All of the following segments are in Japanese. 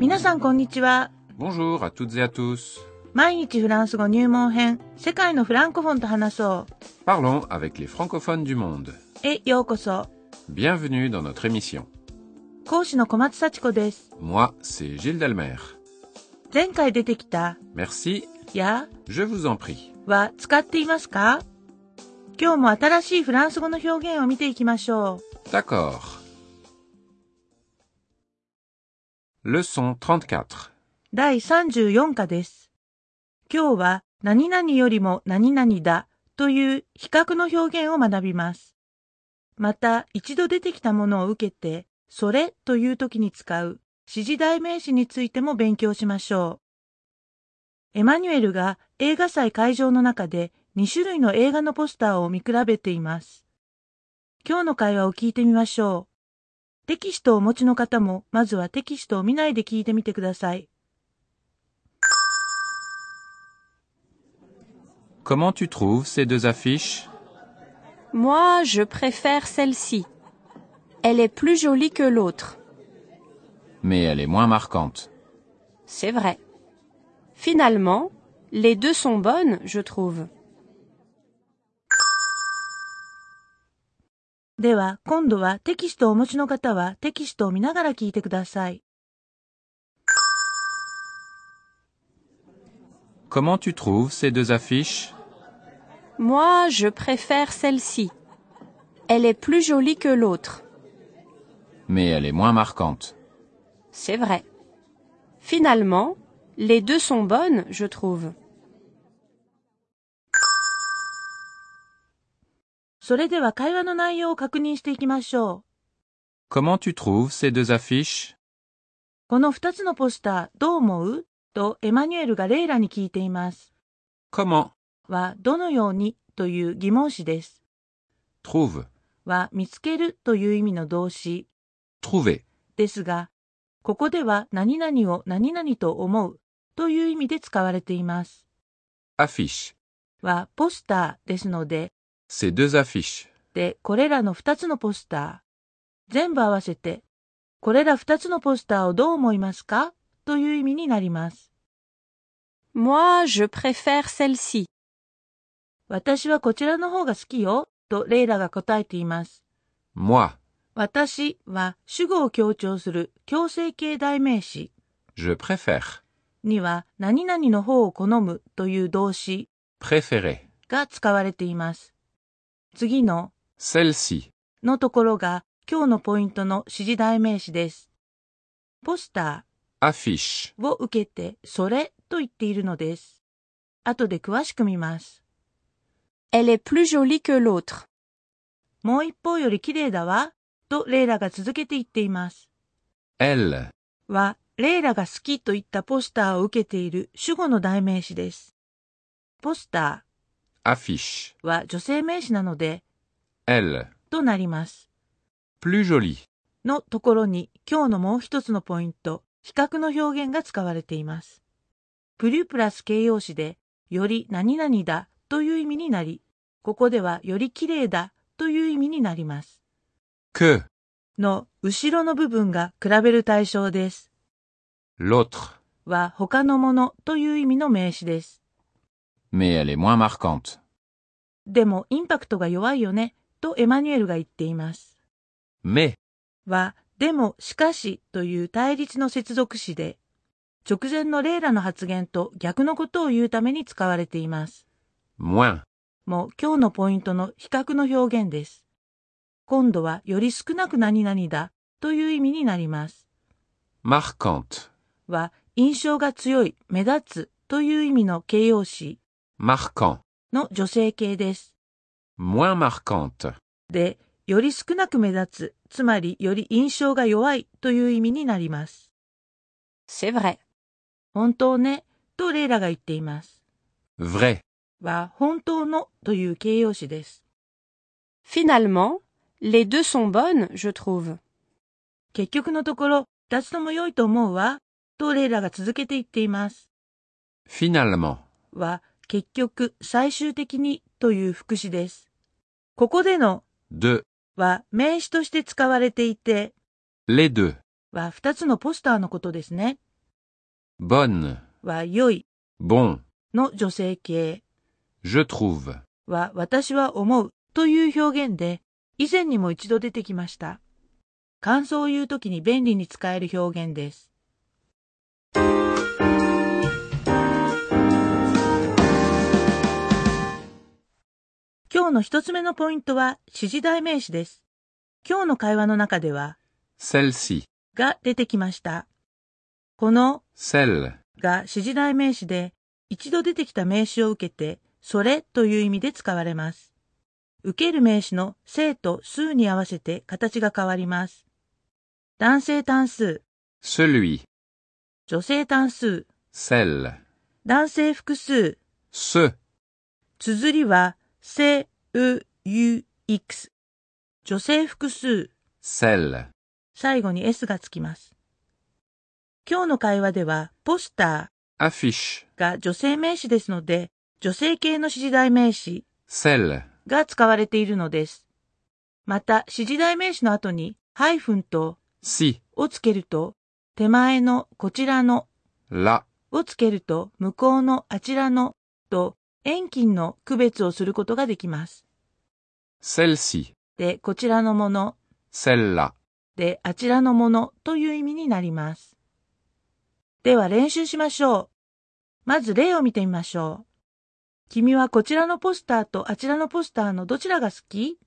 皆さんこんにちは。 Bonjour à toutes et à tous. 毎日フランス語入門編、世界のフランコフォンと話そ Parlons avec les francophones du monde. う。へようこそ。 Bienvenue dans notre émission. 講師の小松幸子です。 Moi, c'est Gilles Delmer. 前回出てきた、 Merci, や je vous en prie. は使っていますか今日も新しいフランス語の表現を見ていきましょう。 D'accord. Leçon 34. 第34課です。今日は何々よりも何々だという比較の表現を学びます。また一度出てきたものを受けてそれという時に使う指示代名詞についても勉強しましょう。エマニュエルが映画祭会場の中で2種類の映画のポスターを見比べています。今日の会話を聞いてみましょう。テキストをお持ちの方もまずはテキストを見ないで聞いてみてください。 Comment tu trouves ces deux affiches Moi, je préfère celle-ci. Elle est plus jolie que l'autre. Mais elle est moins marquante. C'est vrai. Finalement, les deux sont bonnes, je trouve. では、今度はテキストをお持ちの方はテキストを見ながら聞いてください。 Comment tu trouves ces deux affiches Moi, je préfère celle-ci. Elle est plus jolie que l'autre. Mais elle est moins marquante. C'est vrai. Finalement, les deux sont bonnes, je trouve. それでは会話の内容を確認していきましょう。Comment tu trouves ces deux affiches? この二つのポスターどう思う？とエマニュエルがレイラに聞いています。Comment? はどのように？という疑問詞です。Trouve. は見つけるという意味の動詞 Trouver. ですが、ここでは何々を何々と思う？という意味で使われています。Affiche. はポスターですので、Ces deux affiches. で、これらの二つのポスター、全部合わせて、これら二つのポスターをどう思いますか？という意味になります。Moi, je préfère celle-ci. 私はこちらの方が好きよ、とレイラが答えています。Moi, 私は主語を強調する強制形代名詞 je préfère. には何々の方を好むという動詞 Préférer. が使われています。次の Celle-ci. のところが今日のポイントの指示代名詞です。ポスタ Affiche. ーを受けてそれと言っているのです。後で詳しく見ます。Elle est plus jolie que l'autre. もう一方より綺麗だわ、とレイラが続けて言っています。Elle. は、レイラが好きといったポスターを受けている主語の代名詞です。ポスタ Affiche. ーは女性名詞なので、Elle. となります。Plus jolie. のところに今日のもう一つのポイント、比較の表現が使われています。プリュプラス形容詞で、より何々だという意味になり、ここではより綺麗だという意味になります。Que. の後ろの部分が比べる対象です。L'autre. は他のものという意味の名詞です。Mais elle est moins marquante. でもインパクトが弱いよね、とエマニュエルが言っています。Mais. は、でも、しかしという対立の接続詞で、直前のレイラの発言と逆のことを言うために使われています。Moins. もう今日のポイントの比較の表現です。今度はより少なく何々だという意味になります。Marquante. は、印象が強い、目立つという意味の形容詞 Marquant. の女性形です。Moins marquante. で、より少なく目立つ、つまりより印象が弱いという意味になります。C'est vrai. 本当ね、とレイラが言っています。Vrai. は、本当のという形容詞です。Finalement, les deux sont bonnes, je trouve. 結局のところ、二つとも良いと思うわ、とレイラが続けて言っています。Finalement. は、結局、最終的にという副詞です。ここでの De. は名詞として使われていて、Les deux. は二つのポスターのことですね。bonne, は良い bon, の女性形 je trouve, は私は思うという表現で以前にも一度出てきました。感想を言うときに便利に使える表現です。今日の一つ目のポイントは指示代名詞です。今日の会話の中では celle-ci, が出てきました。この celle, が指示代名詞で、一度出てきた名詞を受けて、それという意味で使われます。受ける名詞の生と数に合わせて形が変わります。男性単数、celui, 女性単数、celle, 男性複数、ce, 綴りは、せ、う、ゆ、x。女性複数、celle, 最後に s がつきます。今日の会話では、ポスタ affiche, ーが女性名詞ですので、女性系の指示代名詞、celle, が使われているのです。また、指示代名詞の後に、ハイフンと si, をつけると、手前のこちらの là, をつけると、向こうのあちらのと、遠近の区別をすることができます。celle-ci, で、こちらのもの、celle-là, で、あちらのものという意味になります。では練習しましょう。まず例を見てみましょう。君はこちらのポスターとあちらのポスターのどちらが好き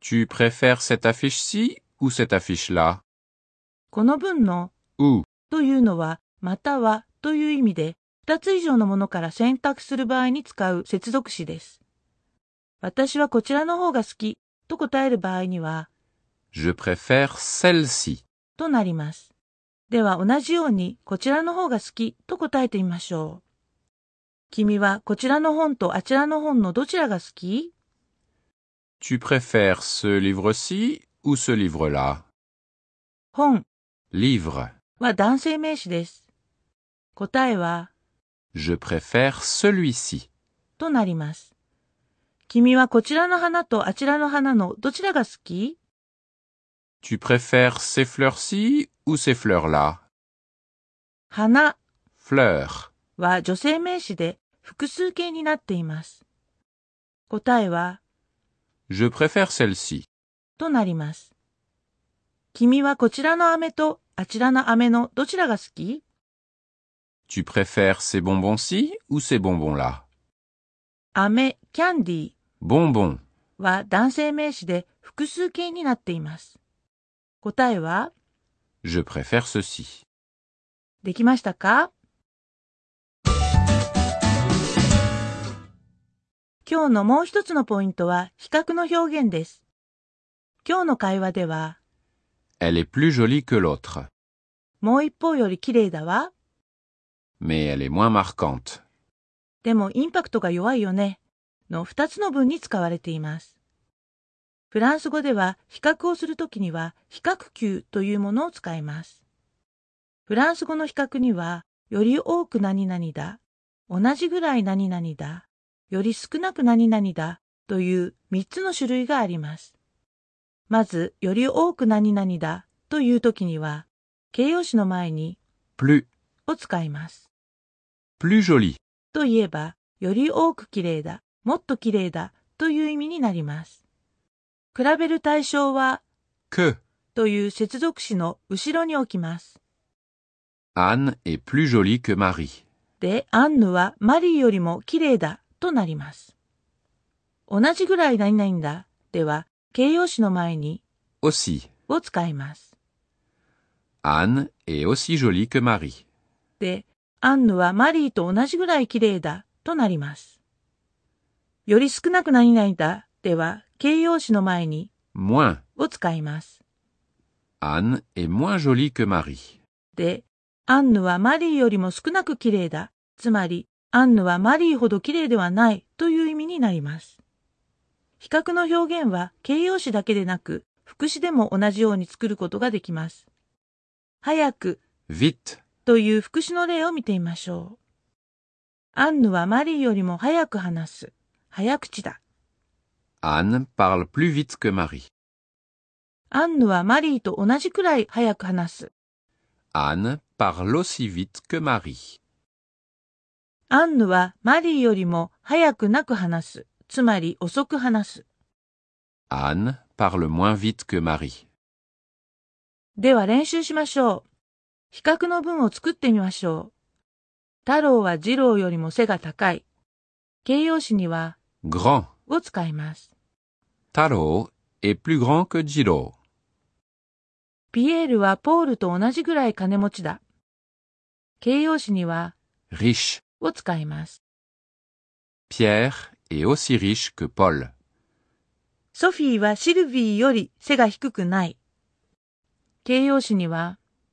？Tu préfères cette affiche-ci ou cette affiche-là, この文の ou, というのは、またはという意味で、二つ以上のものから選択する場合に使う接続詞です。私はこちらの方が好きと答える場合には、je préfère celle-ci, となります。では同じように、こちらの方が好きと答えてみましょう。君はこちらの本とあちらの本のどちらが好き？Tu préfères ce livre-ci ou ce livre-là, 本 livre, は男性名詞です。答えは、je préfère celui-ci, となります。君はこちらの花とあちらの花のどちらが好き tu préfères ces fleurs-ci ou ces fleurs-là, 花 fleurs, は女性名詞で複数形になっています。答えは、je préfère celle-ci, となります。君はこちらの飴とあちらの飴のどちらが好き tu préfères ces bonbons-ci ou ces bonbons-là, 飴、キャンディー bonbons, は男性名詞で複数形になっています。答えは、 je préfère ceci. できましたか今日のもう一つのポイントは比較の表現です。今日の会話では、 Elle est plus jolie que l'autre, もう一方より綺麗だわ。 Mais elle est moins marquante. でもインパクトが弱いよね。の二つの文に使われています。フランス語では比較をするときには比較級というものを使います。フランス語の比較には、より多く何々だ、同じぐらい何々だ、より少なく何々だという三つの種類があります。まず、より多く何々だというときには、形容詞の前に Plus, を使います。Plus jolie, といえば、より多く綺麗だ、もっと綺麗だという意味になります。比べる対象は、que という接続詞の後ろに置きます。Anne est plus jolie que Marie. で、アンヌはマリーよりも綺麗だとなります。同じぐらい何々だでは、形容詞の前に Aussi, を使います。Anne est aussi jolie que Marie. で、アンヌはマリーと同じぐらい綺麗だとなります。より少なく何々だでは、形容詞の前に Moins, を使います。Anne est moins jolie que Marie. で、アンヌはマリーよりも少なく綺麗だ。つまり、アンヌはマリーほど綺麗ではないという意味になります。比較の表現は形容詞だけでなく、副詞でも同じように作ることができます。早く Vite, という副詞の例を見てみましょう。アンヌはマリーよりも早く話す。早口だ。Anne parle plus vite que Marie. アンヌはマリーと同じくらい早く話す。Anne parle aussi vite que Marie. アンヌはマリーよりも早くなく話す。つまり遅く話す。Anne parle moins vite que Marie. では練習しましょう。比較の文を作ってみましょう。太郎は次郎よりも背が高い。形容詞には Grand. を使います。Taro est plus grand que Giro. ピエールはポールと同じぐらい金持ちだ。形容詞には Riche. を使います。Pierre est aussi riche que Paul. ソフィーはシルビーより背が低くない。形容詞には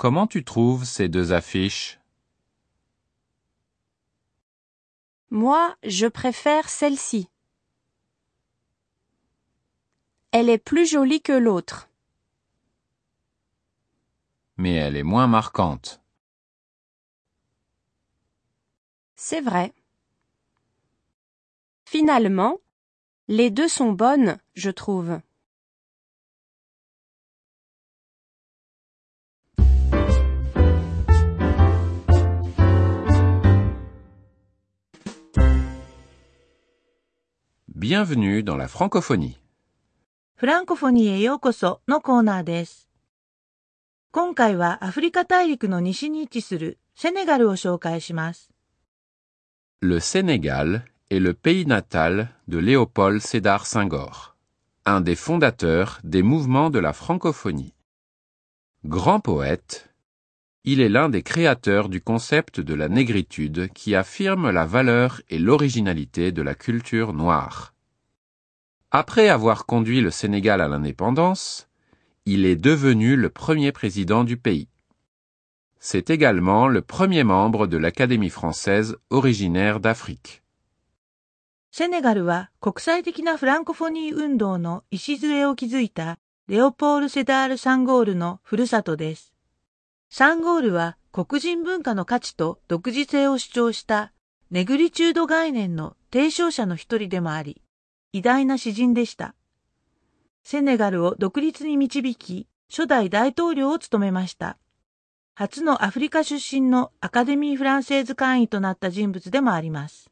Comment tu trouves ces deux affiches? Moi, je préfère celle-ci. Elle est plus jolie que l'autre. Mais elle est moins marquante. C'est vrai. Finalement, les deux sont bonnes, je trouve. Bienvenue dans la francophonie. う。フランコフォニーへようこそのコーナーです。今回はアフリカ大陸の西に位置するセネガルを紹介します。 Le Sénégal est le pays natal de Léopold Sédar Senghor, un des fondateurs des mouvements de la francophonie. Grand poète, il est l'un des créateurs du concept de la négritude qui affirme la valeur et l'originalité de la culture noire. Après avoir conduit le Sénégal à l'indépendance, il est devenu le premier président du pays. C'est également le premier membre de l'Académie française originaire d'Afrique. セネガルは国際的なフランコフォニー運動の礎を築いたレオポール・セダール・サンゴールのふるさとです。 サンゴールは黒人文化の価値と独自性を主張したネグリチュード概念の提唱者の一人でもあり、偉大な詩人でした。セネガルを独立に導き、初代大統領を務めました。初のアフリカ出身のアカデミー・フランセーズ会員となった人物でもあります。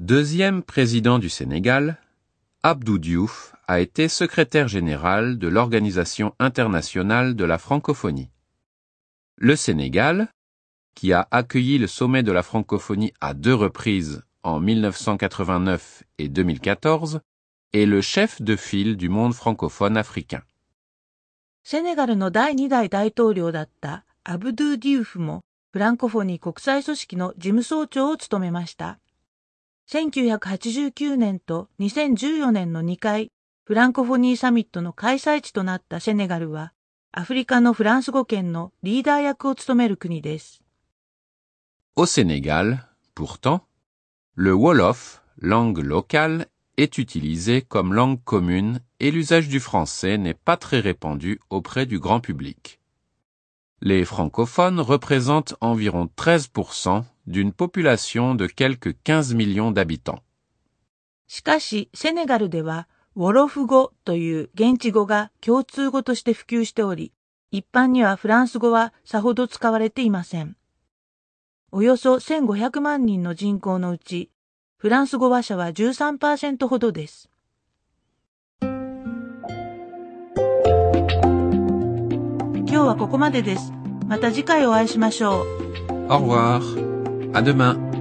Deuxième président du Sénégal, Abdou Diouf a été secrétaire général de l'Organisation internationale de la francophonie. Le Sénégal, qui a accueilli le sommet de la francophonie à deux reprises en 1989 et 2014, est le chef de file du monde francophone africain. セネガルの第2代大統領だったアブドゥ・ディウフもフランコフォニー国際組織の事務総長を務めました。1989年と2014年の2回フランコフォニーサミットの開催地となったセネガルは アフリカのフランス語圏のリーダー役を務める国です。 Au Sénégal, pourtant, le Wolof, langue locale, est utilisé comme langue commune et l'usage du français n'est pas très répandu auprès du grand public. Les francophones représentent environ 13% d'une population de quelques 15 millions d'habitants. しかし、セネガルでは、 ウォロフ語という現地語が共通語として普及しており、一般にはフランス語はさほど使われていません。およそ1500万人の人口のうち、フランス語話者は13%ほどです。今日はここまでです。また次回お会いしましょう。Au revoir. À demain.